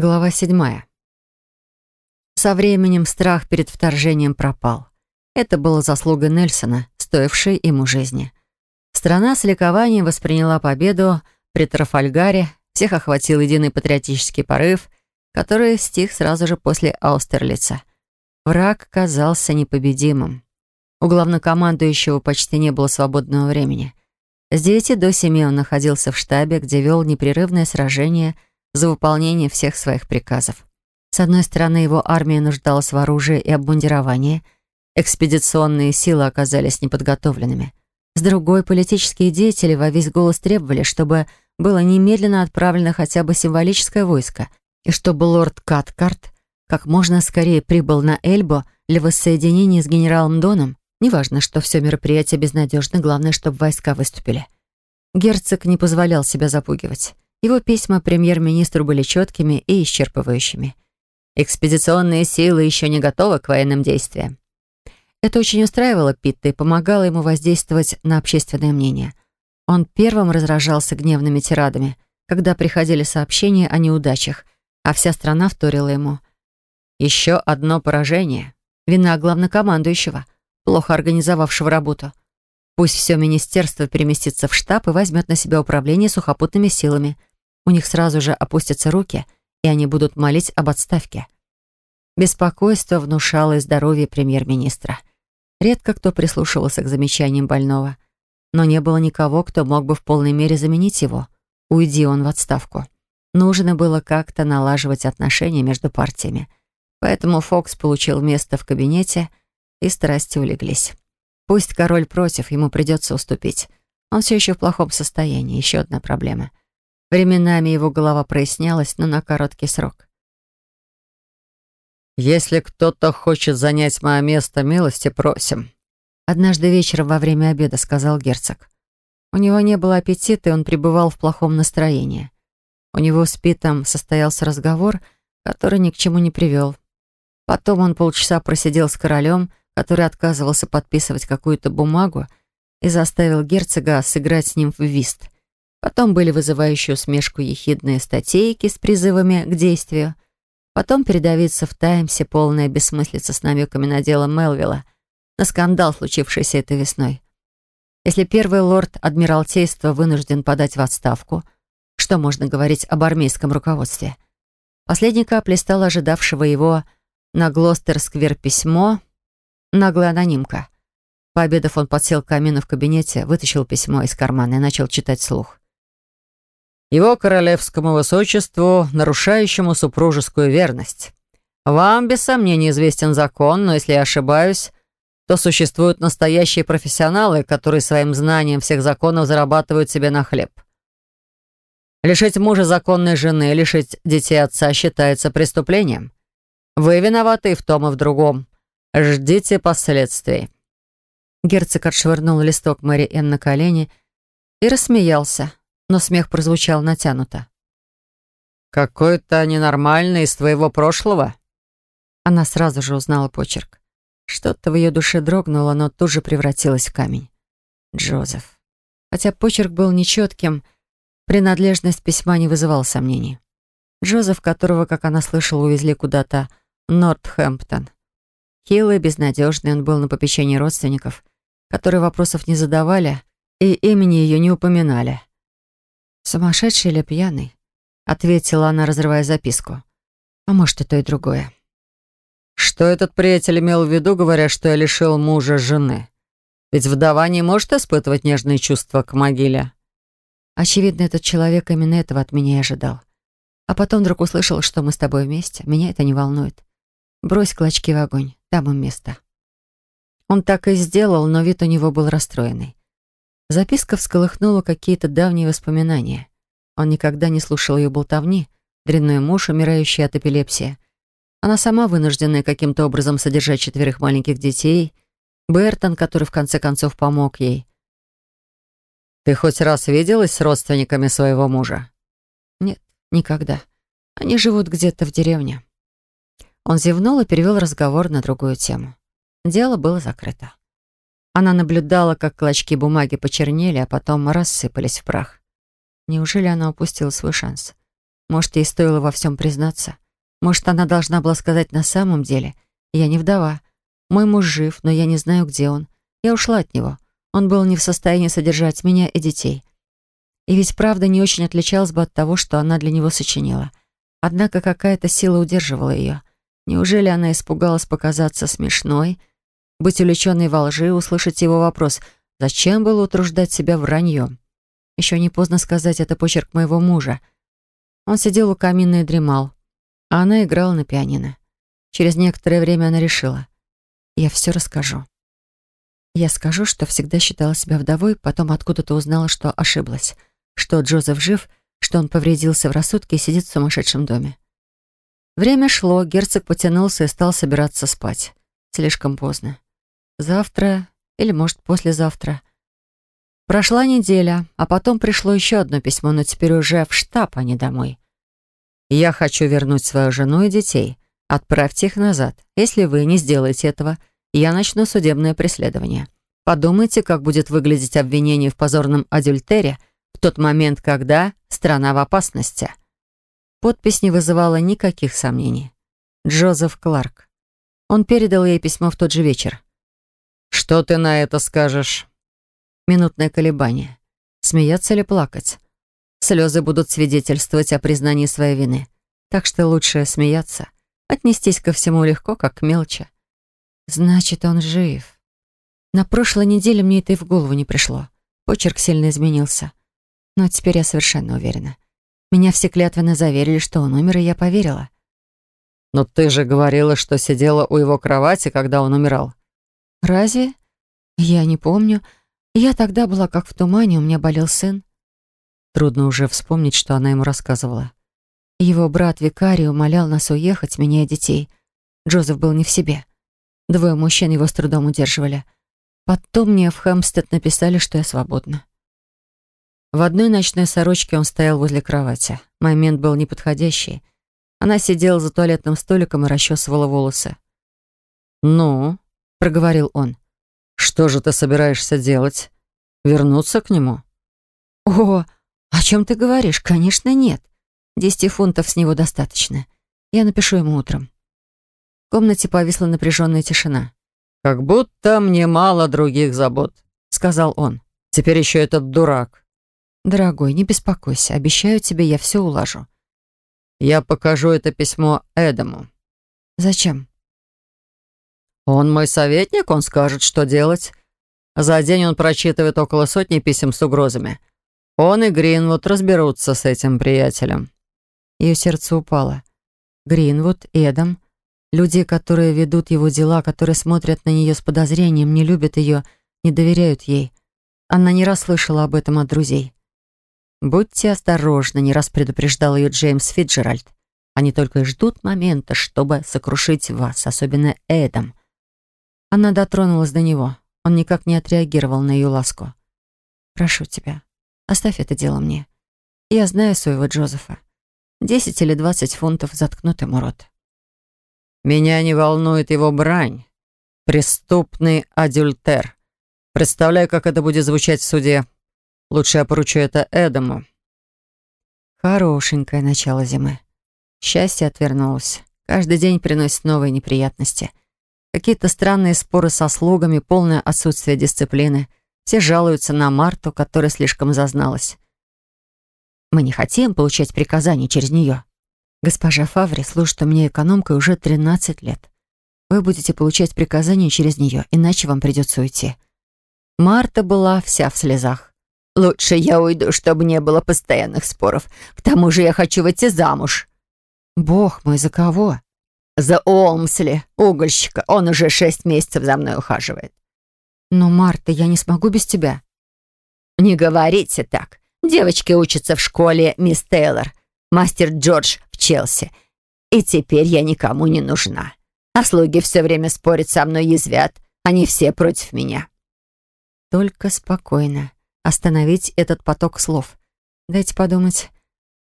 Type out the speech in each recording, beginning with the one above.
Глава седьмая. Со временем страх перед вторжением пропал. Это было заслуга Нельсона, стоившей ему жизни. Страна с ликованием восприняла победу при Трафальгаре, всех охватил единый патриотический порыв, который стих сразу же после Аустерлица. Враг казался непобедимым. У главнокомандующего почти не было свободного времени. С 9 до 7 он находился в штабе, где вел непрерывное сражение за выполнение всех своих приказов. С одной стороны, его армия нуждалась в оружии и обмундировании, экспедиционные силы оказались неподготовленными. С другой, политические деятели во весь голос требовали, чтобы было немедленно отправлено хотя бы символическое войско, и чтобы лорд Каткарт как можно скорее прибыл на Эльбо для воссоединения с генералом Доном. Неважно, что все мероприятие безнадежно, главное, чтобы войска выступили. Герцог не позволял себя запугивать. Его письма премьер-министру были четкими и исчерпывающими. Экспедиционные силы еще не готовы к военным действиям. Это очень устраивало Питта и помогало ему воздействовать на общественное мнение. Он первым разражался гневными тирадами, когда приходили сообщения о неудачах, а вся страна вторила ему. Еще одно поражение. Вина главнокомандующего, плохо организовавшего работу. Пусть все министерство переместится в штаб и возьмет на себя управление сухопутными силами. У них сразу же опустятся руки — и они будут молить об отставке. Беспокойство внушало и здоровье премьер-министра. Редко кто прислушивался к замечаниям больного, но не было никого, кто мог бы в полной мере заменить его. Уйди он в отставку. Нужно было как-то налаживать отношения между партиями. Поэтому Фокс получил место в кабинете, и страсти улеглись. Пусть король против, ему придется уступить. Он все еще в плохом состоянии, еще одна проблема. Временами его голова прояснялась, но на короткий срок. «Если кто-то хочет занять мое место, милости просим», Однажды вечером во время обеда сказал герцог. У него не было аппетита, и он пребывал в плохом настроении. У него с Питом состоялся разговор, который ни к чему не привел. Потом он полчаса просидел с королем, который отказывался подписывать какую-то бумагу, и заставил герцога сыграть с ним в вист — Потом были вызывающие усмешку ехидные статейки с призывами к действию. Потом передавиться в «Таймсе» полная бессмыслица с намеками на дело Мелвилла, на скандал, случившийся этой весной. Если первый лорд Адмиралтейства вынужден подать в отставку, что можно говорить об армейском руководстве? Последней каплей стало ожидавшего его на Глостер-сквер письмо «Наглая анонимка». Пообедав, он подсел к камину в кабинете, вытащил письмо из кармана и начал читать слух его королевскому высочеству, нарушающему супружескую верность. Вам, без сомнения, известен закон, но если я ошибаюсь, то существуют настоящие профессионалы, которые своим знанием всех законов зарабатывают себе на хлеб. Лишить мужа законной жены, лишить детей отца считается преступлением. Вы виноваты и в том, и в другом. Ждите последствий». Герцог отшвырнул листок Мэри Энн на колени и рассмеялся но смех прозвучал натянуто. «Какой-то ненормальный из твоего прошлого?» Она сразу же узнала почерк. Что-то в ее душе дрогнуло, но тут же превратилось в камень. Джозеф. Хотя почерк был нечетким, принадлежность письма не вызывала сомнений. Джозеф, которого, как она слышала, увезли куда-то Нортхэмптон. Хилый, безнадежный, он был на попечении родственников, которые вопросов не задавали и имени ее не упоминали. «Сумасшедший или пьяный?» — ответила она, разрывая записку. «А может, и то, и другое». «Что этот приятель имел в виду, говоря, что я лишил мужа жены? Ведь вдова не может испытывать нежные чувства к могиле». Очевидно, этот человек именно этого от меня и ожидал. А потом вдруг услышал, что мы с тобой вместе. Меня это не волнует. Брось клочки в огонь, там им место. Он так и сделал, но вид у него был расстроенный. Записка всколыхнула какие-то давние воспоминания. Он никогда не слушал ее болтовни, дрянной муж, умирающий от эпилепсии. Она сама вынужденная каким-то образом содержать четверых маленьких детей, Бертон, который в конце концов помог ей. «Ты хоть раз виделась с родственниками своего мужа?» «Нет, никогда. Они живут где-то в деревне». Он зевнул и перевел разговор на другую тему. Дело было закрыто. Она наблюдала, как клочки бумаги почернели, а потом рассыпались в прах. Неужели она упустила свой шанс? Может, ей стоило во всем признаться. Может, она должна была сказать на самом деле. Я не вдова. Мой муж жив, но я не знаю, где он. Я ушла от него. Он был не в состоянии содержать меня и детей. И ведь правда не очень отличалась бы от того, что она для него сочинила. Однако какая-то сила удерживала ее. Неужели она испугалась показаться смешной, быть увлеченной во лжи, услышать его вопрос «Зачем было утруждать себя враньем?» Еще не поздно сказать, это почерк моего мужа. Он сидел у камина и дремал, а она играла на пианино. Через некоторое время она решила. Я все расскажу. Я скажу, что всегда считала себя вдовой, потом откуда-то узнала, что ошиблась, что Джозеф жив, что он повредился в рассудке и сидит в сумасшедшем доме. Время шло, герцог потянулся и стал собираться спать. Слишком поздно. Завтра или, может, послезавтра. Прошла неделя, а потом пришло еще одно письмо, но теперь уже в штаб, а не домой. «Я хочу вернуть свою жену и детей. Отправьте их назад. Если вы не сделаете этого, я начну судебное преследование. Подумайте, как будет выглядеть обвинение в позорном адюльтере в тот момент, когда страна в опасности». Подпись не вызывала никаких сомнений. Джозеф Кларк. Он передал ей письмо в тот же вечер. «Что ты на это скажешь?» Минутное колебание. Смеяться или плакать? Слезы будут свидетельствовать о признании своей вины. Так что лучше смеяться. Отнестись ко всему легко, как к мелочи. Значит, он жив. На прошлой неделе мне это и в голову не пришло. Почерк сильно изменился. Но теперь я совершенно уверена. Меня все клятвенно заверили, что он умер, и я поверила. «Но ты же говорила, что сидела у его кровати, когда он умирал». «Разве? Я не помню. Я тогда была как в тумане, у меня болел сын». Трудно уже вспомнить, что она ему рассказывала. Его брат Викарий умолял нас уехать, меня и детей. Джозеф был не в себе. Двое мужчин его с трудом удерживали. Потом мне в Хэмстед написали, что я свободна. В одной ночной сорочке он стоял возле кровати. Момент был неподходящий. Она сидела за туалетным столиком и расчесывала волосы. «Ну?» — проговорил он. «Что же ты собираешься делать? Вернуться к нему?» «О, о чем ты говоришь? Конечно, нет. Десяти фунтов с него достаточно. Я напишу ему утром». В комнате повисла напряженная тишина. «Как будто мне мало других забот», — сказал он. «Теперь еще этот дурак. «Дорогой, не беспокойся. Обещаю тебе, я все улажу». «Я покажу это письмо Эдаму». «Зачем?» «Он мой советник, он скажет, что делать. За день он прочитывает около сотни писем с угрозами. Он и Гринвуд разберутся с этим приятелем». Ее сердце упало. Гринвуд, Эдам, люди, которые ведут его дела, которые смотрят на нее с подозрением, не любят ее, не доверяют ей. Она не раз слышала об этом от друзей. «Будьте осторожны», — не раз предупреждал ее Джеймс Фиджеральд. «Они только ждут момента, чтобы сокрушить вас, особенно Эдом». Она дотронулась до него. Он никак не отреагировал на ее ласку. «Прошу тебя, оставь это дело мне. Я знаю своего Джозефа. Десять или двадцать фунтов заткнут ему рот». «Меня не волнует его брань. Преступный адюльтер. Представляю, как это будет звучать в суде. Лучше я поручу это Эдаму». Хорошенькое начало зимы. Счастье отвернулось. Каждый день приносит новые неприятности. Какие-то странные споры со слугами, полное отсутствие дисциплины. Все жалуются на Марту, которая слишком зазналась. Мы не хотим получать приказания через нее. Госпожа Фаври служит у меня экономкой уже 13 лет. Вы будете получать приказания через нее, иначе вам придется уйти. Марта была вся в слезах. Лучше я уйду, чтобы не было постоянных споров. К тому же я хочу выйти замуж». «Бог мой, за кого?» «За Олмсли, угольщика. Он уже шесть месяцев за мной ухаживает». «Но, Марта, я не смогу без тебя». «Не говорите так. Девочки учатся в школе мисс Тейлор, мастер Джордж в Челси. И теперь я никому не нужна. А слуги все время спорят со мной, язвят. Они все против меня». «Только спокойно остановить этот поток слов. Дайте подумать.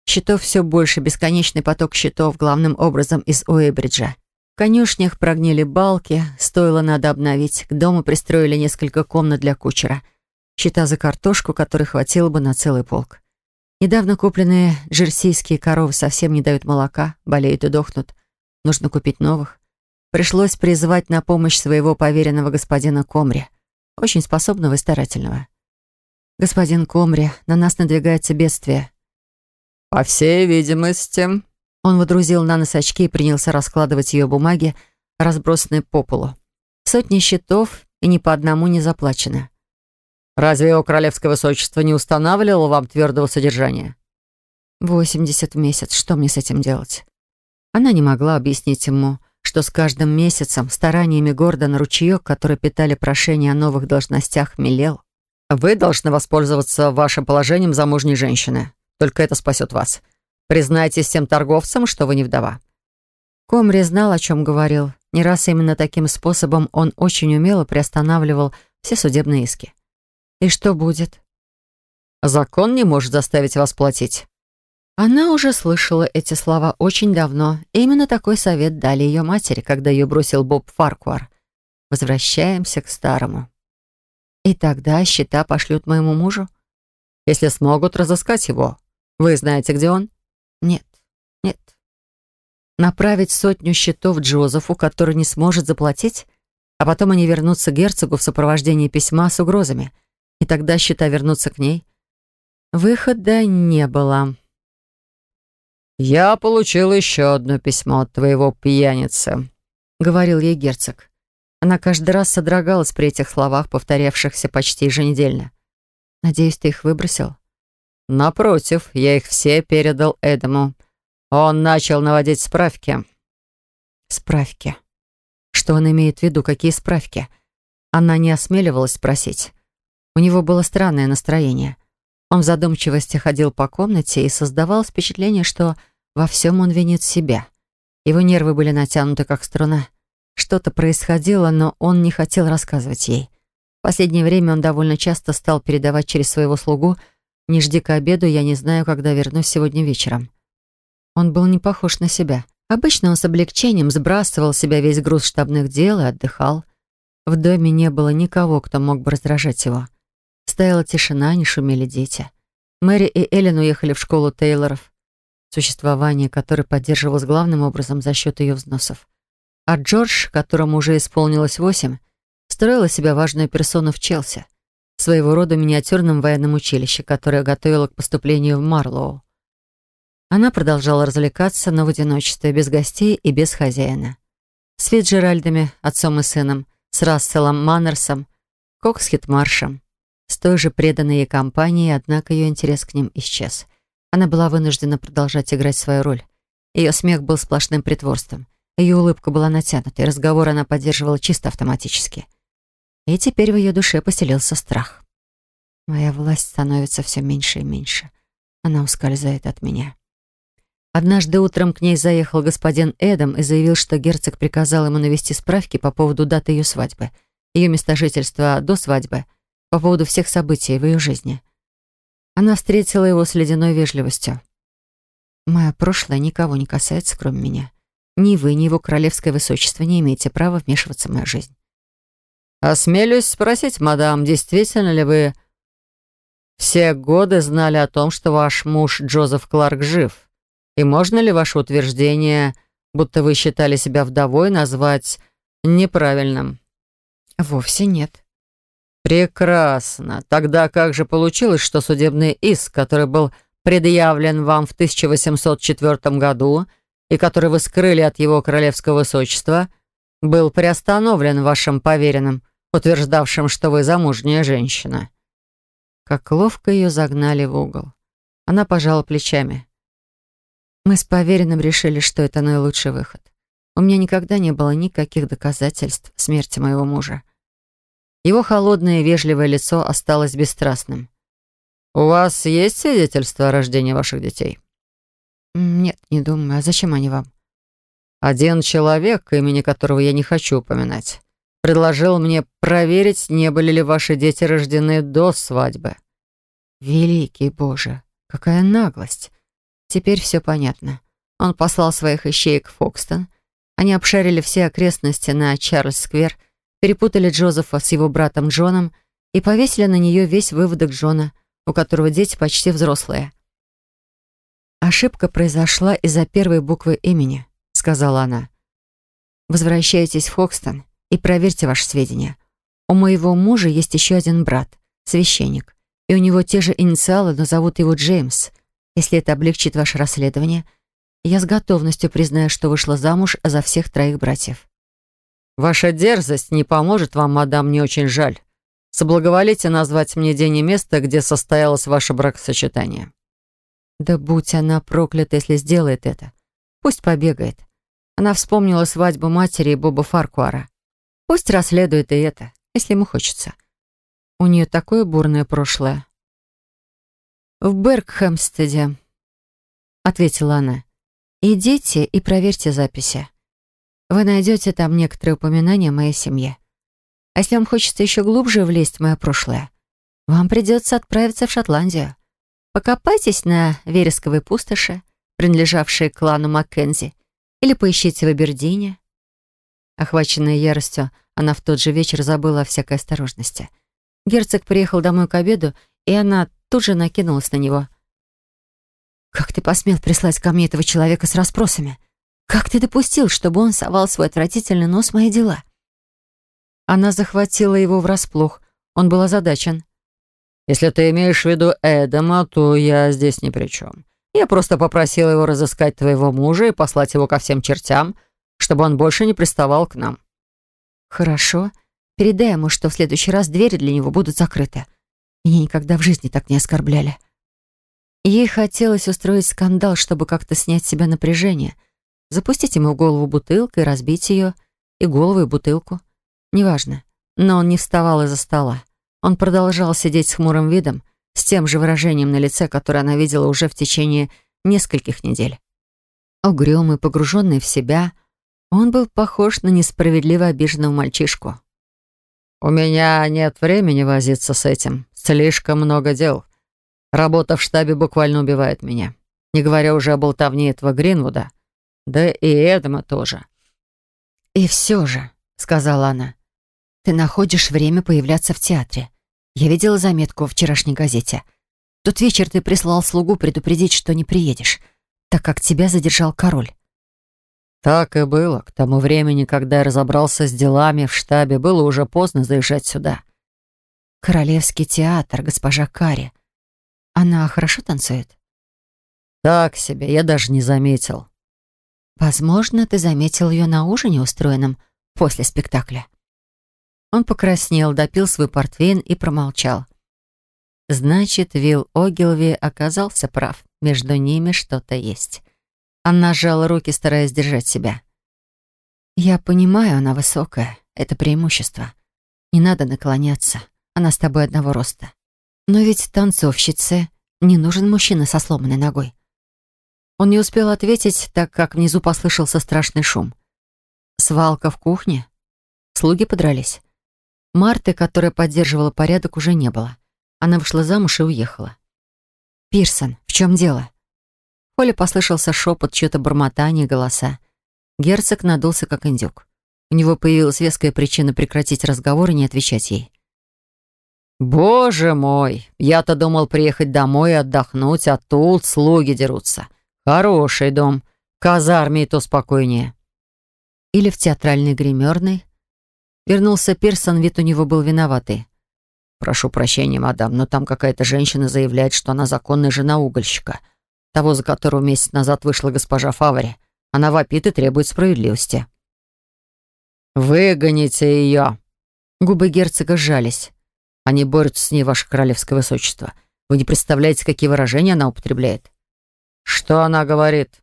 Счетов все больше, бесконечный поток счетов, главным образом из Уэйбриджа. В конюшнях прогнили балки, стоило надо обновить. К дому пристроили несколько комнат для кучера. Счета за картошку, которой хватило бы на целый полк. Недавно купленные джерсийские коровы совсем не дают молока, болеют и дохнут. Нужно купить новых. Пришлось призывать на помощь своего поверенного господина Комри, очень способного и старательного. «Господин Комри, на нас надвигается бедствие». «По всей видимости...» Он водрузил на нос очки и принялся раскладывать ее бумаги, разбросанные по полу. Сотни счетов, и ни по одному не заплачено. «Разве его королевское высочество не устанавливало вам твердого содержания?» «Восемьдесят в месяц. Что мне с этим делать?» Она не могла объяснить ему, что с каждым месяцем стараниями Гордона ручеек, который питали прошение о новых должностях, мелел. «Вы должны воспользоваться вашим положением замужней женщины. Только это спасет вас. Признайтесь всем торговцам, что вы не вдова». Комри знал, о чем говорил. Не раз именно таким способом он очень умело приостанавливал все судебные иски. «И что будет?» «Закон не может заставить вас платить». Она уже слышала эти слова очень давно. И именно такой совет дали ее матери, когда ее бросил Боб Фаркуар. «Возвращаемся к старому». «И тогда счета пошлют моему мужу?» «Если смогут разыскать его. Вы знаете, где он?» «Нет, нет». Направить сотню счетов Джозефу, который не сможет заплатить, а потом они вернутся к герцогу в сопровождении письма с угрозами, и тогда счета вернутся к ней. Выхода не было. «Я получил еще одно письмо от твоего пьяницы», — говорил ей герцог. Она каждый раз содрогалась при этих словах, повторявшихся почти еженедельно. «Надеюсь, ты их выбросил?» «Напротив, я их все передал Эдаму. Он начал наводить справки». «Справки? Что он имеет в виду? Какие справки?» Она не осмеливалась спросить. У него было странное настроение. Он в задумчивости ходил по комнате и создавал впечатление, что во всем он винит себя. Его нервы были натянуты, как струна. Что-то происходило, но он не хотел рассказывать ей. В последнее время он довольно часто стал передавать через своего слугу «Не жди к обеду, я не знаю, когда вернусь сегодня вечером». Он был не похож на себя. Обычно он с облегчением сбрасывал с себя весь груз штабных дел и отдыхал. В доме не было никого, кто мог бы раздражать его. Стояла тишина, не шумели дети. Мэри и Эллен уехали в школу Тейлоров, существование которой поддерживалось главным образом за счет ее взносов. А Джордж, которому уже исполнилось восемь, строила себя важную персону в Челси, своего рода миниатюрном военном училище, которое готовило к поступлению в Марлоу. Она продолжала развлекаться, но в одиночестве, без гостей и без хозяина. С Фитджеральдами, отцом и сыном, с Расселом Маннерсом, Коксхит-Маршем, с той же преданной ей компанией, однако ее интерес к ним исчез. Она была вынуждена продолжать играть свою роль. Ее смех был сплошным притворством. Ее улыбка была натянута, и разговор она поддерживала чисто автоматически. И теперь в ее душе поселился страх. Моя власть становится все меньше и меньше. Она ускользает от меня. Однажды утром к ней заехал господин Эдам и заявил, что герцог приказал ему навести справки по поводу даты ее свадьбы, ее места жительства до свадьбы, по поводу всех событий в ее жизни. Она встретила его с ледяной вежливостью. «Мое прошлое никого не касается, кроме меня. Ни вы, ни его королевское высочество не имеете права вмешиваться в мою жизнь». «Осмелюсь спросить, мадам, действительно ли вы все годы знали о том, что ваш муж Джозеф Кларк жив? И можно ли ваше утверждение, будто вы считали себя вдовой, назвать неправильным?» «Вовсе нет. «Прекрасно. Тогда как же получилось, что судебный иск, который был предъявлен вам в 1804 году и который вы скрыли от его королевского высочества, был приостановлен вашим поверенным, утверждавшим, что вы замужняя женщина?» Как ловко ее загнали в угол. Она пожала плечами. Мы с поверенным решили, что это наилучший выход. У меня никогда не было никаких доказательств смерти моего мужа. Его холодное и вежливое лицо осталось бесстрастным. «У вас есть свидетельство о рождении ваших детей?» «Нет, не думаю. А зачем они вам?» «Один человек, имени которого я не хочу упоминать, предложил мне проверить, не были ли ваши дети рождены до свадьбы». «Великий Боже, какая наглость! Теперь все понятно. Он послал своих ищеек в Фокстон. Они обшарили все окрестности на Чарльз-сквер перепутали Джозефа с его братом Джоном и повесили на нее весь выводок Джона, у которого дети почти взрослые. «Ошибка произошла из-за первой буквы имени», — сказала она. «Возвращайтесь в Хокстон и проверьте ваши сведения. У моего мужа есть еще один брат, священник, и у него те же инициалы, но зовут его Джеймс. Если это облегчит ваше расследование, я с готовностью признаю, что вышла замуж за всех троих братьев». «Ваша дерзость не поможет вам, мадам, мне очень жаль. Соблаговолите назвать мне день и место, где состоялось ваше бракосочетание». Да будь она проклята, если сделает это. Пусть побегает. Она вспомнила свадьбу матери и Боба Фаркуара. Пусть расследует и это, если ему хочется. У нее такое бурное прошлое. «В Бергхэмстеде», — ответила она. «Идите и проверьте записи. Вы найдете там некоторые упоминания о моей семье. А если вам хочется еще глубже влезть в мое прошлое, вам придется отправиться в Шотландию. Покопайтесь на вересковой пустоши, принадлежавшей клану Маккензи, или поищите в Абердине. Охваченная яростью, она в тот же вечер забыла о всякой осторожности. Герцог приехал домой к обеду, и она тут же накинулась на него. «Как ты посмел прислать ко мне этого человека с расспросами? Как ты допустил, чтобы он совал свой отвратительный нос в мои дела?» Она захватила его врасплох. Он был озадачен. Если ты имеешь в виду Эдама, то я здесь ни при чем. Я просто попросил его разыскать твоего мужа и послать его ко всем чертям, чтобы он больше не приставал к нам». «Хорошо. Передай ему, что в следующий раз двери для него будут закрыты. Меня никогда в жизни так не оскорбляли». Ей хотелось устроить скандал, чтобы как-то снять с себя напряжение, запустить ему в голову бутылкой, разбить ее, и голову, и бутылку. Неважно. Но он не вставал из-за стола. Он продолжал сидеть с хмурым видом, с тем же выражением на лице, которое она видела уже в течение нескольких недель. Угрюмый, погруженный в себя, он был похож на несправедливо обиженного мальчишку. «У меня нет времени возиться с этим. Слишком много дел. Работа в штабе буквально убивает меня. Не говоря уже о болтовне этого Гринвуда. Да и Эдама тоже». «И все же», — сказала она, — «ты находишь время появляться в театре. Я видела заметку в вчерашней газете. Тот вечер ты прислал слугу предупредить, что не приедешь, так как тебя задержал король. Так и было. К тому времени, когда я разобрался с делами в штабе, было уже поздно заезжать сюда. Королевский театр, госпожа Кари. Она хорошо танцует? Так себе, я даже не заметил. Возможно, ты заметил ее на ужине, устроенном после спектакля. Он покраснел, допил свой портвейн и промолчал. Значит, Вилл Огилви оказался прав. Между ними что-то есть. Она сжала руки, стараясь держать себя. «Я понимаю, она высокая. Это преимущество. Не надо наклоняться. Она с тобой одного роста. Но ведь танцовщице не нужен мужчина со сломанной ногой». Он не успел ответить, так как внизу послышался страшный шум. Свалка в кухне? Слуги подрались? Марты, которая поддерживала порядок, уже не было. Она вышла замуж и уехала. «Пирсон, в чем дело?» Холле послышался шепот, чье-то бормотание голоса. Герцог надулся, как индюк. У него появилась веская причина прекратить разговор и не отвечать ей. «Боже мой! Я-то думал приехать домой и отдохнуть, а тут слуги дерутся. Хороший дом. Казарме и то спокойнее». Или в театральной гримерной, Вернулся Пирсон, вид у него был виноватый. «Прошу прощения, мадам, но там какая-то женщина заявляет, что она законная жена угольщика, того, за которого месяц назад вышла госпожа Фавори. Она вопит и требует справедливости». «Выгоните ее!» Губы герцога сжались. «Они борются с ней, ваше королевское высочество. Вы не представляете, какие выражения она употребляет». «Что она говорит?»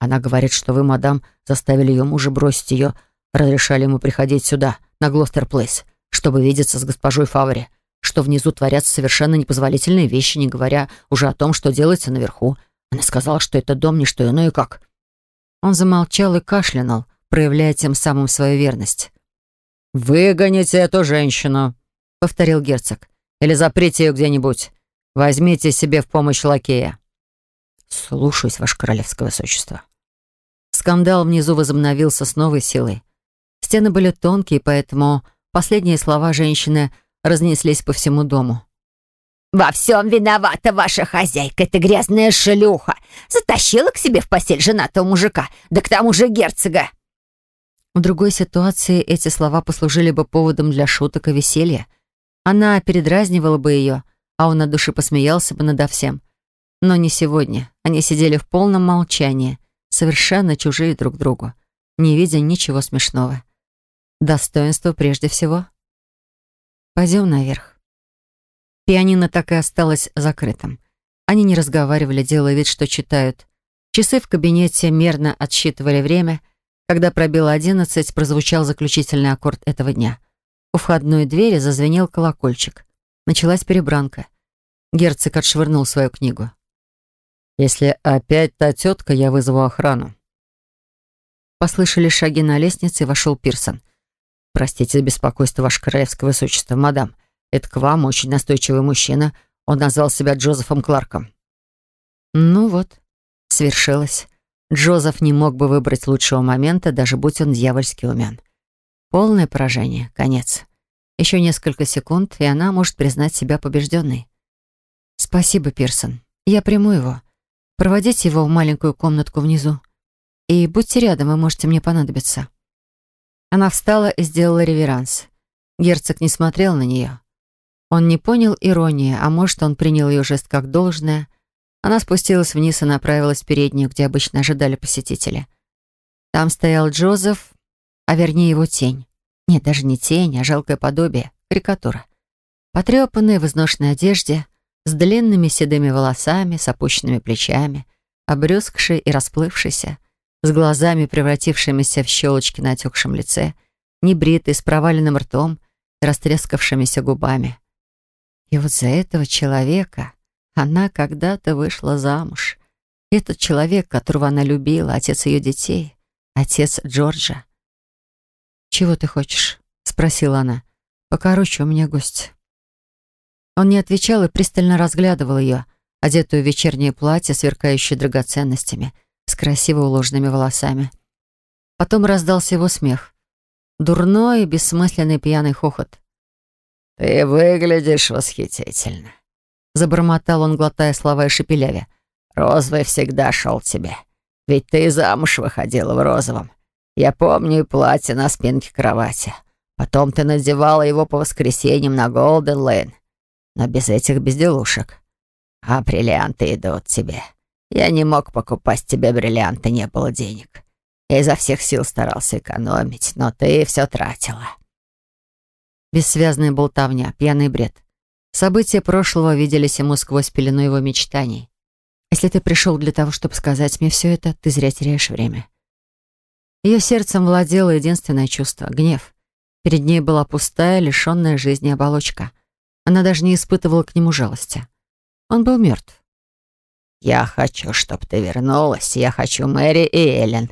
«Она говорит, что вы, мадам, заставили ее мужа бросить ее, Разрешали ему приходить сюда, на Глостер-Плейс, чтобы видеться с госпожой Фавори, что внизу творятся совершенно непозволительные вещи, не говоря уже о том, что делается наверху. Она сказала, что это дом не что иное как. Он замолчал и кашлянул, проявляя тем самым свою верность. «Выгоните эту женщину», — повторил герцог. «Или заприте ее где-нибудь. Возьмите себе в помощь лакея». «Слушаюсь, ваше королевское высочество». Скандал внизу возобновился с новой силой. Стены были тонкие, поэтому последние слова женщины разнеслись по всему дому. «Во всем виновата ваша хозяйка, эта грязная шлюха. Затащила к себе в постель женатого мужика, да к тому же герцога». В другой ситуации эти слова послужили бы поводом для шуток и веселья. Она передразнивала бы ее, а он от души посмеялся бы надо всем. Но не сегодня. Они сидели в полном молчании, совершенно чужие друг другу, не видя ничего смешного. Достоинство прежде всего. Пойдем наверх. Пианино так и осталось закрытым. Они не разговаривали, делая вид, что читают. Часы в кабинете мерно отсчитывали время — когда пробило одиннадцать, прозвучал заключительный аккорд этого дня. У входной двери зазвенел колокольчик. Началась перебранка. Герцог отшвырнул свою книгу. «Если опять та тетка, я вызову охрану». Послышали шаги на лестнице, и вошел Пирсон. «Простите за беспокойство, ваше королевское высочество, мадам. Это к вам очень настойчивый мужчина. Он назвал себя Джозефом Кларком». «Ну вот, свершилось. Джозеф не мог бы выбрать лучшего момента, даже будь он дьявольски умен. Полное поражение, конец. Еще несколько секунд, и она может признать себя побежденной. «Спасибо, Пирсон. Я приму его. Проводите его в маленькую комнатку внизу. И будьте рядом, вы можете мне понадобиться». Она встала и сделала реверанс. Герцог не смотрел на нее. Он не понял иронии, а может, он принял ее жест как должное — она спустилась вниз и направилась в переднюю, где обычно ожидали посетители. Там стоял Джозеф, а вернее его тень. Нет, даже не тень, а жалкое подобие, карикатура. Потрепанный в изношенной одежде, с длинными седыми волосами, с опущенными плечами, обрюзгший и расплывшийся, с глазами, превратившимися в щелочки на отекшем лице, небритый, с проваленным ртом и растрескавшимися губами. И вот за этого человека она когда-то вышла замуж. Этот человек, которого она любила, отец ее детей, отец Джорджа. «Чего ты хочешь?» — спросила она. «Покороче, у меня гость». Он не отвечал и пристально разглядывал ее, одетую в вечернее платье, сверкающее драгоценностями, с красиво уложенными волосами. Потом раздался его смех. Дурной, бессмысленный пьяный хохот. «Ты выглядишь восхитительно. Забормотал он, глотая слова и шепелявя. «Розовый всегда шел тебе. Ведь ты замуж выходила в розовом. Я помню платье на спинке кровати. Потом ты надевала его по воскресеньям на Голден Лейн. Но без этих безделушек. А бриллианты идут тебе. Я не мог покупать тебе бриллианты, не было денег. Я изо всех сил старался экономить, но ты все тратила». Бессвязная болтовня, пьяный бред. События прошлого виделись ему сквозь пелену его мечтаний. Если ты пришел для того, чтобы сказать мне все это, ты зря теряешь время. Ее сердцем владело единственное чувство — гнев. Перед ней была пустая, лишенная жизни оболочка. Она даже не испытывала к нему жалости. Он был мертв. «Я хочу, чтобы ты вернулась. Я хочу Мэри и Эллен.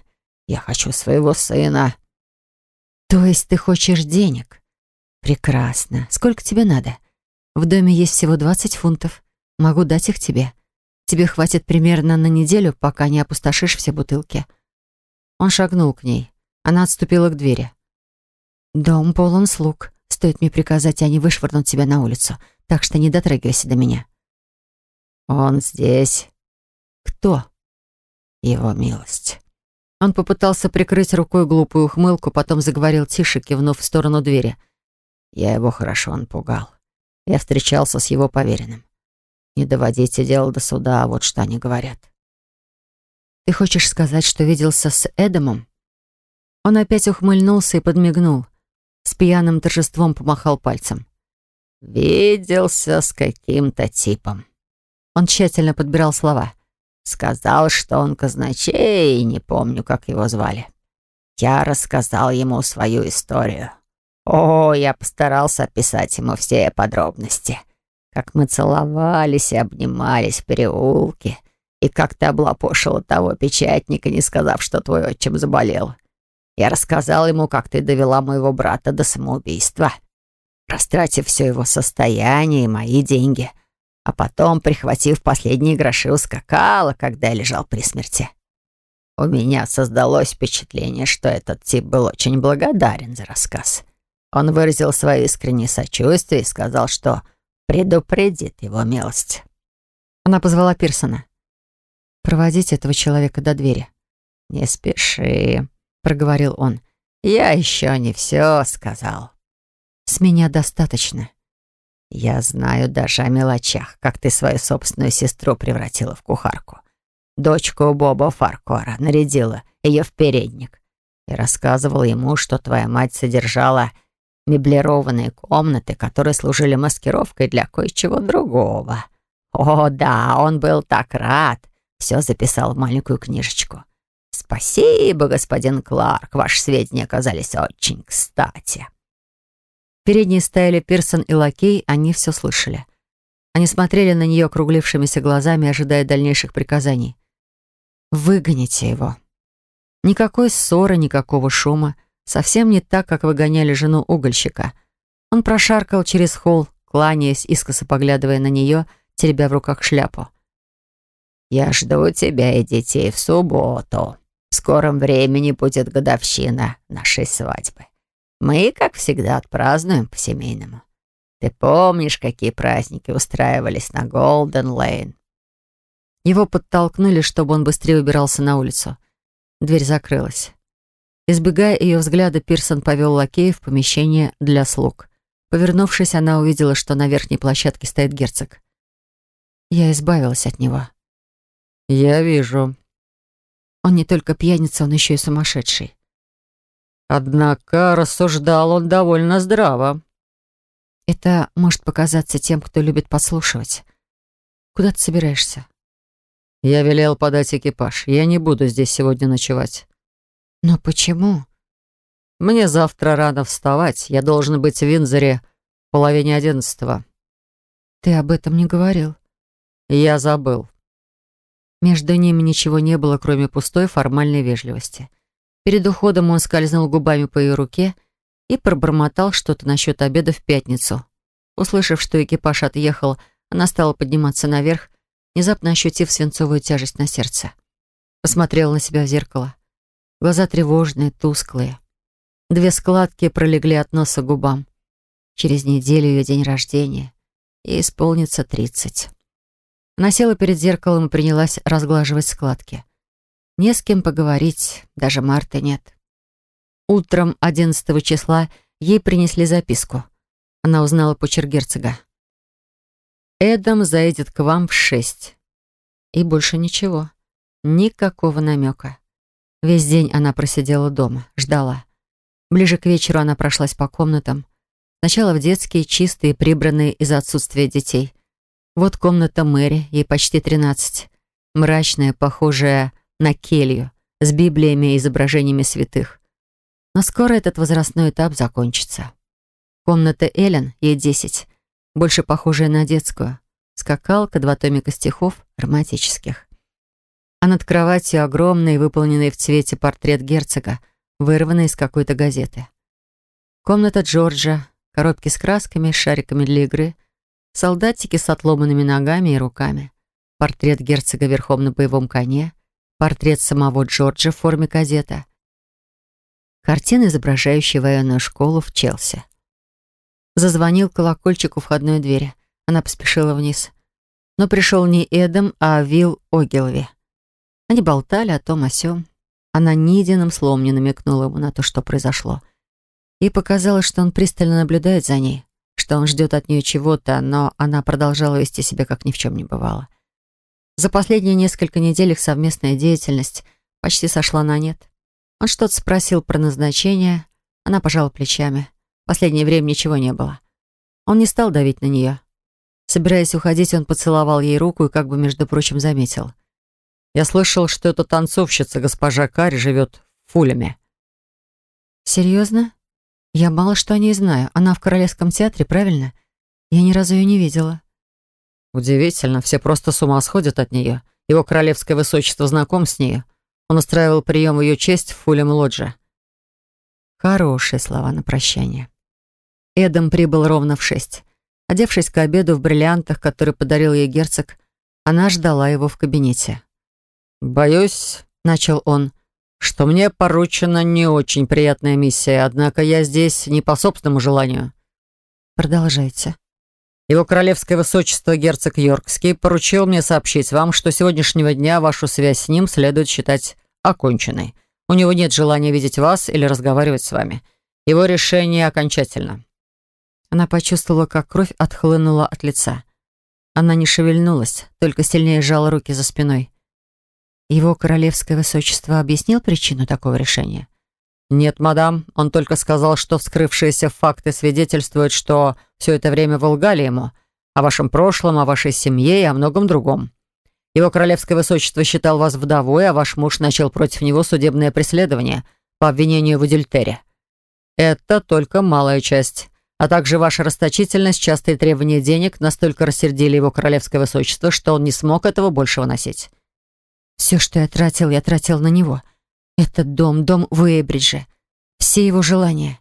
Я хочу своего сына». «То есть ты хочешь денег?» «Прекрасно. Сколько тебе надо?» В доме есть всего 20 фунтов. Могу дать их тебе. Тебе хватит примерно на неделю, пока не опустошишь все бутылки». Он шагнул к ней. Она отступила к двери. «Дом полон слуг. Стоит мне приказать, и они вышвырнут тебя на улицу. Так что не дотрагивайся до меня». «Он здесь». «Кто?» «Его милость». Он попытался прикрыть рукой глупую ухмылку, потом заговорил тише, кивнув в сторону двери. «Я его хорошо напугал. Я встречался с его поверенным. Не доводите дело до суда, а вот что они говорят. Ты хочешь сказать, что виделся с Эдамом? Он опять ухмыльнулся и подмигнул. С пьяным торжеством помахал пальцем. «Виделся с каким-то типом». Он тщательно подбирал слова. «Сказал, что он казначей, не помню, как его звали. Я рассказал ему свою историю. О, я постарался описать ему все подробности. Как мы целовались и обнимались в переулке, и как ты облапошила того печатника, не сказав, что твой отчим заболел. Я рассказал ему, как ты довела моего брата до самоубийства, растратив все его состояние и мои деньги, а потом, прихватив последние гроши, ускакала, когда я лежал при смерти. У меня создалось впечатление, что этот тип был очень благодарен за рассказ. Он выразил свое искреннее сочувствие и сказал, что предупредит его милость». Она позвала Пирсона. «Проводите этого человека до двери». «Не спеши», — проговорил он. «Я еще не все сказал». «С меня достаточно». «Я знаю даже о мелочах, как ты свою собственную сестру превратила в кухарку. Дочку Боба Фаркора нарядила ее в передник и рассказывала ему, что твоя мать содержала меблированные комнаты, которые служили маскировкой для кое-чего другого. О, да, он был так рад. Все записал в маленькую книжечку. Спасибо, господин Кларк, ваши сведения оказались очень кстати. Передние стояли Пирсон и Лакей, они все слышали. Они смотрели на нее округлившимися глазами, ожидая дальнейших приказаний. «Выгоните его». Никакой ссоры, никакого шума. Совсем не так, как выгоняли жену угольщика. Он прошаркал через холл, кланяясь, искоса поглядывая на нее, теребя в руках шляпу. «Я жду тебя и детей в субботу. В скором времени будет годовщина нашей свадьбы. Мы, как всегда, отпразднуем по-семейному. Ты помнишь, какие праздники устраивались на Голден-Лейн?» Его подтолкнули, чтобы он быстрее убирался на улицу. Дверь закрылась. Избегая ее взгляда, Пирсон повел лакея в помещение для слуг. Повернувшись, она увидела, что на верхней площадке стоит герцог. Я избавилась от него. «Я вижу». Он не только пьяница, он еще и сумасшедший. Однако рассуждал он довольно здраво. Это может показаться тем, кто любит подслушивать. Куда ты собираешься? Я велел подать экипаж. Я не буду здесь сегодня ночевать. Но почему? Мне завтра рано вставать. Я должен быть в Винзоре в половине одиннадцатого. Ты об этом не говорил. Я забыл. Между ними ничего не было, кроме пустой формальной вежливости. Перед уходом он скользнул губами по ее руке и пробормотал что-то насчет обеда в пятницу. Услышав, что экипаж отъехал, она стала подниматься наверх, внезапно ощутив свинцовую тяжесть на сердце. Посмотрела на себя в зеркало. Глаза тревожные, тусклые. Две складки пролегли от носа к губам. Через неделю ее день рождения. И исполнится тридцать. Она села перед зеркалом и принялась разглаживать складки. Не с кем поговорить, даже Марты нет. Утром 11 числа ей принесли записку. Она узнала почерк герцога. «Эдам заедет к вам в шесть». И больше ничего. Никакого намека. Весь день она просидела дома, ждала. Ближе к вечеру она прошлась по комнатам. Сначала в детские, чистые, прибранные из-за отсутствия детей. Вот комната Мэри, ей почти тринадцать. Мрачная, похожая на келью, с библиями и изображениями святых. Но скоро этот возрастной этап закончится. Комната Эллен, ей десять, больше похожая на детскую. Скакалка, два томика стихов, романтических. А над кроватью огромный, выполненный в цвете портрет герцога, вырванный из какой-то газеты. Комната Джорджа, коробки с красками, шариками для игры, солдатики с отломанными ногами и руками, портрет герцога верхом на боевом коне, портрет самого Джорджа в форме кадета, картина, изображающая военную школу в Челси. Зазвонил колокольчик у входной двери. Она поспешила вниз. Но пришел не Эдам, а Вилл Огилви. Они болтали о том, о сём. Она ни единым словом не намекнула ему на то, что произошло. Ей показалось, что он пристально наблюдает за ней, что он ждет от нее чего-то, но она продолжала вести себя, как ни в чем не бывало. За последние несколько недель их совместная деятельность почти сошла на нет. Он что-то спросил про назначение, она пожала плечами. В последнее время ничего не было. Он не стал давить на нее. Собираясь уходить, он поцеловал ей руку и как бы, между прочим, заметил. «Я слышал, что эта танцовщица, госпожа Карри, живет в Фулеме». «Серьезно? Я мало что о ней знаю. Она в Королевском театре, правильно? Я ни разу ее не видела». Удивительно, все просто с ума сходят от нее. Его королевское высочество знаком с нею. Он устраивал прием ее честь в Фулем-Лодже. Хорошие слова на прощание. Эдам прибыл ровно в шесть. Одевшись к обеду в бриллиантах, который подарил ей герцог, она ждала его в кабинете. «Боюсь», — начал он, — «что мне поручена не очень приятная миссия, однако я здесь не по собственному желанию». «Продолжайте». Его королевское высочество герцог Йоркский поручил мне сообщить вам, что сегодняшнего дня вашу связь с ним следует считать оконченной. У него нет желания видеть вас или разговаривать с вами. Его решение окончательно». Она почувствовала, как кровь отхлынула от лица. Она не шевельнулась, только сильнее сжала руки за спиной. Его королевское высочество объяснил причину такого решения? «Нет, мадам, он только сказал, что вскрывшиеся факты свидетельствуют, что все это время вы лгали ему о вашем прошлом, о вашей семье и о многом другом. Его королевское высочество считал вас вдовой, а ваш муж начал против него судебное преследование по обвинению в адюльтере. Это только малая часть, а также ваша расточительность, частые требования денег настолько рассердили его королевское высочество, что он не смог этого больше выносить. Все, что я тратил, я тратил на него». Этот дом, дом в Уэйбридже. Все его желания.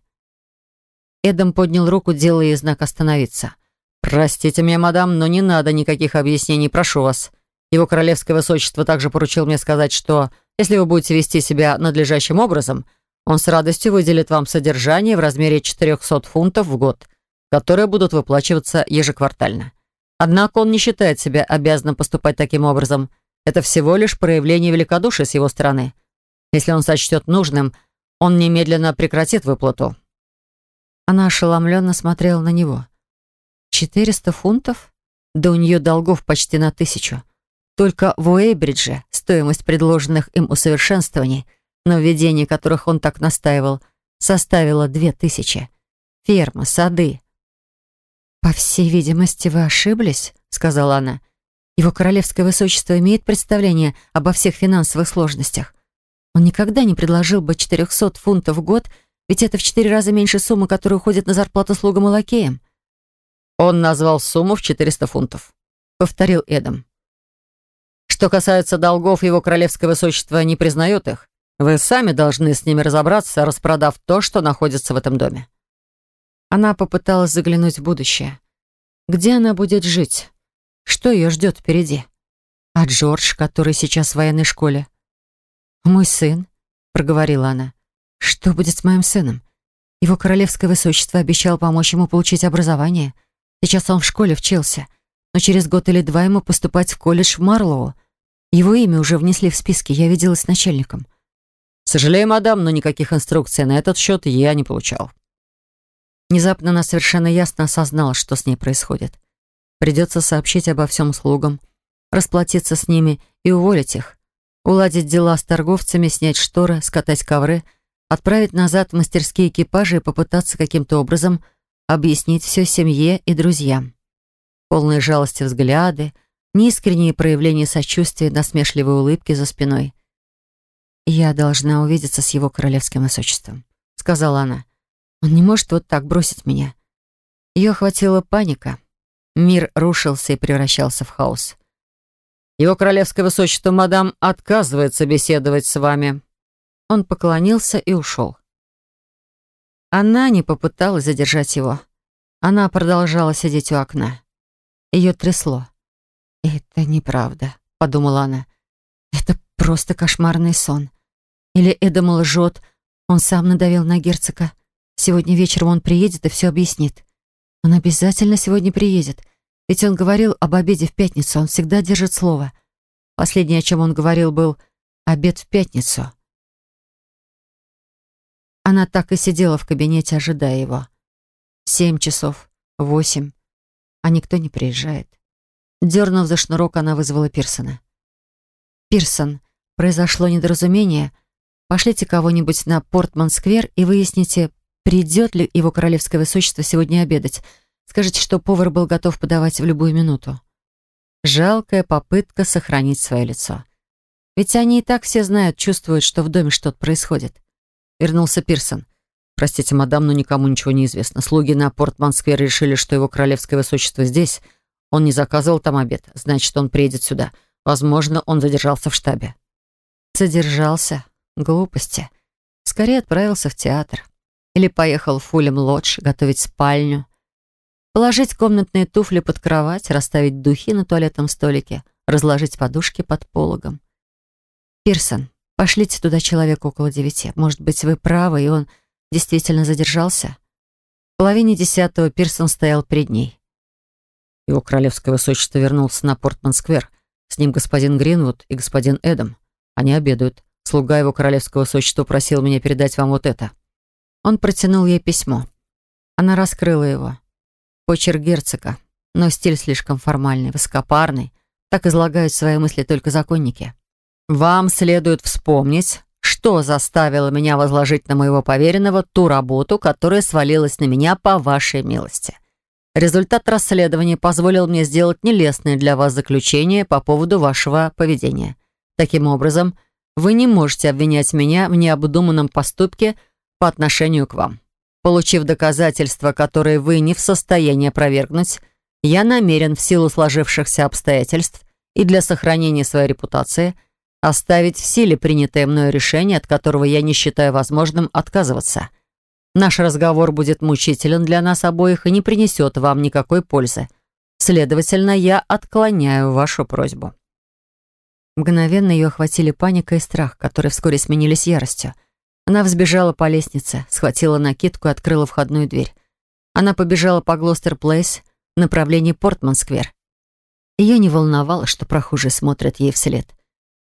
Эдам поднял руку, делая ей знак «Остановиться». «Простите меня, мадам, но не надо никаких объяснений, прошу вас. Его королевское высочество также поручил мне сказать, что если вы будете вести себя надлежащим образом, он с радостью выделит вам содержание в размере 400 фунтов в год, которые будут выплачиваться ежеквартально. Однако он не считает себя обязанным поступать таким образом. Это всего лишь проявление великодушия с его стороны. Если он сочтет нужным, он немедленно прекратит выплату». Она ошеломленно смотрела на него. «Четыреста фунтов? Да у нее долгов почти на тысячу. Только в Уэйбридже стоимость предложенных им усовершенствований, на введении которых он так настаивал, составила две тысячи. Ферма, сады». «По всей видимости, вы ошиблись», — сказала она. «Его королевское высочество имеет представление обо всех финансовых сложностях. Он никогда не предложил бы 400 фунтов в год, ведь это в четыре раза меньше суммы, которая уходит на зарплату слугам и лакеям. «Он назвал сумму в 400 фунтов», — повторил Эдам. «Что касается долгов, его королевское высочество не признает их. Вы сами должны с ними разобраться, распродав то, что находится в этом доме». Она попыталась заглянуть в будущее. Где она будет жить? Что ее ждет впереди? А Джордж, который сейчас в военной школе? «Мой сын», — проговорила она. «Что будет с моим сыном? Его королевское высочество обещал помочь ему получить образование. Сейчас он в школе в Челси, но через год или два ему поступать в колледж в Марлоу. Его имя уже внесли в списки, я виделась с начальником». «Сожалею, мадам, но никаких инструкций на этот счет я не получал». Внезапно она совершенно ясно осознала, что с ней происходит. Придется сообщить обо всем слугам, расплатиться с ними и уволить их уладить дела с торговцами, снять шторы, скатать ковры, отправить назад в мастерские экипажи и попытаться каким-то образом объяснить все семье и друзьям. Полные жалости взгляды, неискренние проявления сочувствия, насмешливые улыбки за спиной. «Я должна увидеться с его королевским высочеством», — сказала она. «Он не может вот так бросить меня». Ее охватила паника. Мир рушился и превращался в хаос. Его королевское высочество, мадам, отказывается беседовать с вами». Он поклонился и ушел. Она не попыталась задержать его. Она продолжала сидеть у окна. Ее трясло. «Это неправда», — подумала она. «Это просто кошмарный сон. Или Эдам лжет, он сам надавил на герцога. Сегодня вечером он приедет и все объяснит. Он обязательно сегодня приедет. Ведь он говорил об обеде в пятницу, он всегда держит слово. Последнее, о чем он говорил, был «обед в пятницу». Она так и сидела в кабинете, ожидая его. Семь часов, восемь, а никто не приезжает. Дернув за шнурок, она вызвала Пирсона. «Пирсон, произошло недоразумение. Пошлите кого-нибудь на Портман-сквер и выясните, придет ли его королевское высочество сегодня обедать. Скажите, что повар был готов подавать в любую минуту. Жалкая попытка сохранить свое лицо. Ведь они и так все знают, чувствуют, что в доме что-то происходит. Вернулся Пирсон. «Простите, мадам, но никому ничего не известно. Слуги на Портман-сквер решили, что его королевское высочество здесь. Он не заказывал там обед. Значит, он приедет сюда. Возможно, он задержался в штабе». Задержался? Глупости. Скорее отправился в театр. Или поехал в Фулем-Лодж готовить спальню. Положить комнатные туфли под кровать, расставить духи на туалетном столике, разложить подушки под пологом. «Пирсон, пошлите туда человека около девяти. Может быть, вы правы, и он действительно задержался?» В половине десятого Пирсон стоял перед ней. Его королевское высочество вернулся на Портман-сквер. С ним господин Гринвуд и господин Эдам. Они обедают. Слуга его королевского высочества просил меня передать вам вот это». Он протянул ей письмо. Она раскрыла его. Почерк герцога, но стиль слишком формальный, высокопарный. Так излагают свои мысли только законники. «Вам следует вспомнить, что заставило меня возложить на моего поверенного ту работу, которая свалилась на меня по вашей милости. Результат расследования позволил мне сделать нелестное для вас заключение по поводу вашего поведения. Таким образом, вы не можете обвинять меня в необдуманном поступке по отношению к вам. Получив доказательства, которые вы не в состоянии опровергнуть, я намерен в силу сложившихся обстоятельств и для сохранения своей репутации оставить в силе принятое мною решение, от которого я не считаю возможным отказываться. Наш разговор будет мучителен для нас обоих и не принесет вам никакой пользы. Следовательно, я отклоняю вашу просьбу». Мгновенно ее охватили паника и страх, которые вскоре сменились яростью. Она взбежала по лестнице, схватила накидку и открыла входную дверь. Она побежала по Глостер-Плейс в направлении Портман-сквер. Ее не волновало, что прохожие смотрят ей вслед.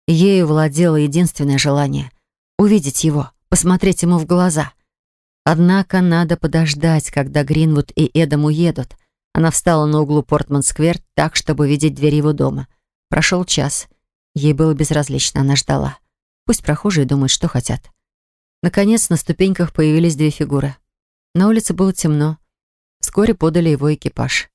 Ею владело единственное желание — увидеть его, посмотреть ему в глаза. Однако надо подождать, когда Гринвуд и Эдам уедут. Она встала на углу Портман-сквер так, чтобы видеть дверь его дома. Прошел час. Ей было безразлично, она ждала. Пусть прохожие думают, что хотят. Наконец, на ступеньках появились две фигуры. На улице было темно. Вскоре подали его экипаж.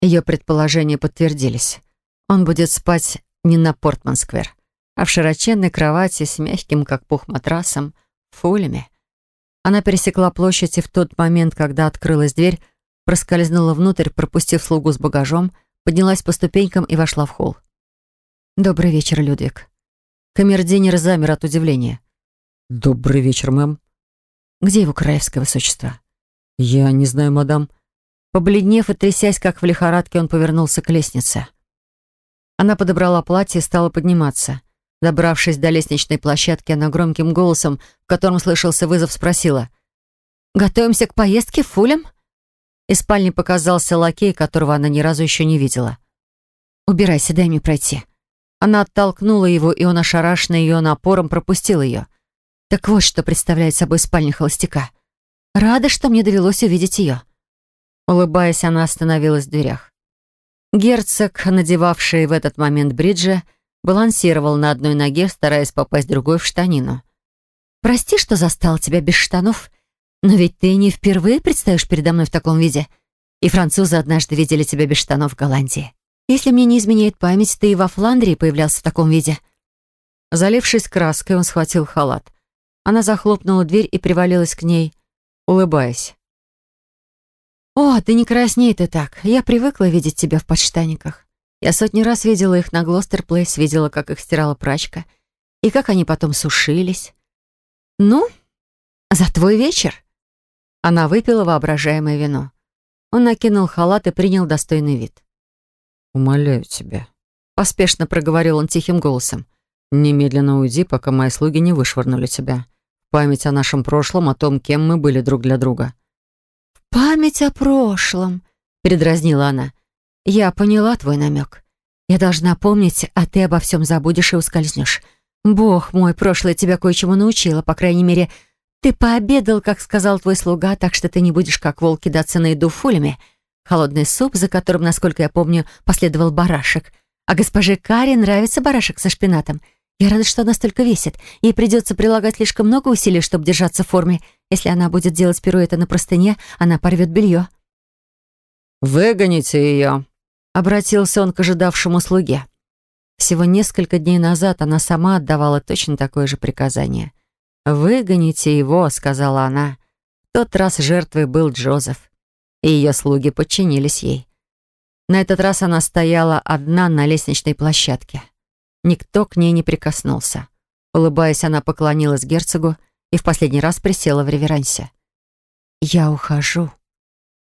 Ее предположения подтвердились. Он будет спать не на Портман-сквер, а в широченной кровати с мягким, как пух, матрасом, фолями. Она пересекла площадь и в тот момент, когда открылась дверь, проскользнула внутрь, пропустив слугу с багажом, поднялась по ступенькам и вошла в холл. «Добрый вечер, Людвиг». Камердинер замер от удивления. «Добрый вечер, мэм». «Где его королевское высочество?» «Я не знаю, мадам». Побледнев и трясясь, как в лихорадке, он повернулся к лестнице. Она подобрала платье и стала подниматься. Добравшись до лестничной площадки, она громким голосом, в котором слышался вызов, спросила. «Готовимся к поездке в Фулем?» Из спальни показался лакей, которого она ни разу еще не видела. «Убирайся, дай мне пройти». Она оттолкнула его, и он, ошарашенный ее напором, пропустил ее. Так вот, что представляет собой спальня холостяка. Рада, что мне довелось увидеть ее. Улыбаясь, она остановилась в дверях. Герцог, надевавший в этот момент бриджи, балансировал на одной ноге, стараясь попасть другой в штанину. «Прости, что застал тебя без штанов, но ведь ты не впервые предстаешь передо мной в таком виде, и французы однажды видели тебя без штанов в Голландии. Если мне не изменяет память, ты и во Фландрии появлялся в таком виде». Залившись краской, он схватил халат. Она захлопнула дверь и привалилась к ней, улыбаясь. «О, ты не красней ты так. Я привыкла видеть тебя в подштаниках. Я сотни раз видела их на Глостер-Плейс, видела, как их стирала прачка, и как они потом сушились. Ну, за твой вечер». Она выпила воображаемое вино. Он накинул халат и принял достойный вид. «Умоляю тебя», — поспешно проговорил он тихим голосом. «Немедленно уйди, пока мои слуги не вышвырнули тебя. Память о нашем прошлом, о том, кем мы были друг для друга». «Память о прошлом», — передразнила она. «Я поняла твой намек. Я должна помнить, а ты обо всем забудешь и ускользнешь. Бог мой, прошлое тебя кое-чему научило, по крайней мере, ты пообедал, как сказал твой слуга, так что ты не будешь как волк кидаться на еду фулями. Холодный суп, за которым, насколько я помню, последовал барашек. А госпоже Каре нравится барашек со шпинатом. Я рада, что она столько весит. Ей придется прилагать слишком много усилий, чтобы держаться в форме. Если она будет делать пируэты на простыне, она порвет белье. «Выгоните ее», — обратился он к ожидавшему слуге. Всего несколько дней назад она сама отдавала точно такое же приказание. «Выгоните его», — сказала она. В тот раз жертвой был Джозеф, и ее слуги подчинились ей. На этот раз она стояла одна на лестничной площадке. Никто к ней не прикоснулся. Улыбаясь, она поклонилась герцогу и в последний раз присела в реверансе. «Я ухожу,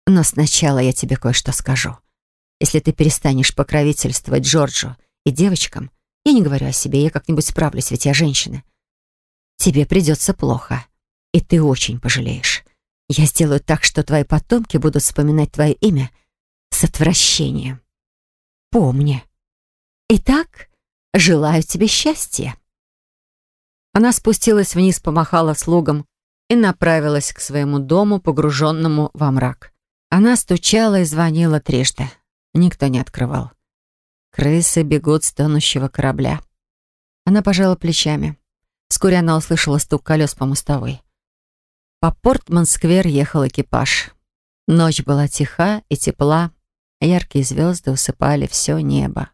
но сначала я тебе кое-что скажу. Если ты перестанешь покровительствовать Джорджу и девочкам, я не говорю о себе, я как-нибудь справлюсь, ведь я женщина, тебе придется плохо, и ты очень пожалеешь. Я сделаю так, что твои потомки будут вспоминать твое имя, с отвращением. «Помни. Итак, желаю тебе счастья». Она спустилась вниз, помахала слугам и направилась к своему дому, погруженному во мрак. Она стучала и звонила трижды. Никто не открывал. Крысы бегут с тонущего корабля. Она пожала плечами. Вскоре она услышала стук колес по мостовой. По Портман-сквер ехал экипаж. Ночь была тиха и тепла, яркие звезды усыпали все небо.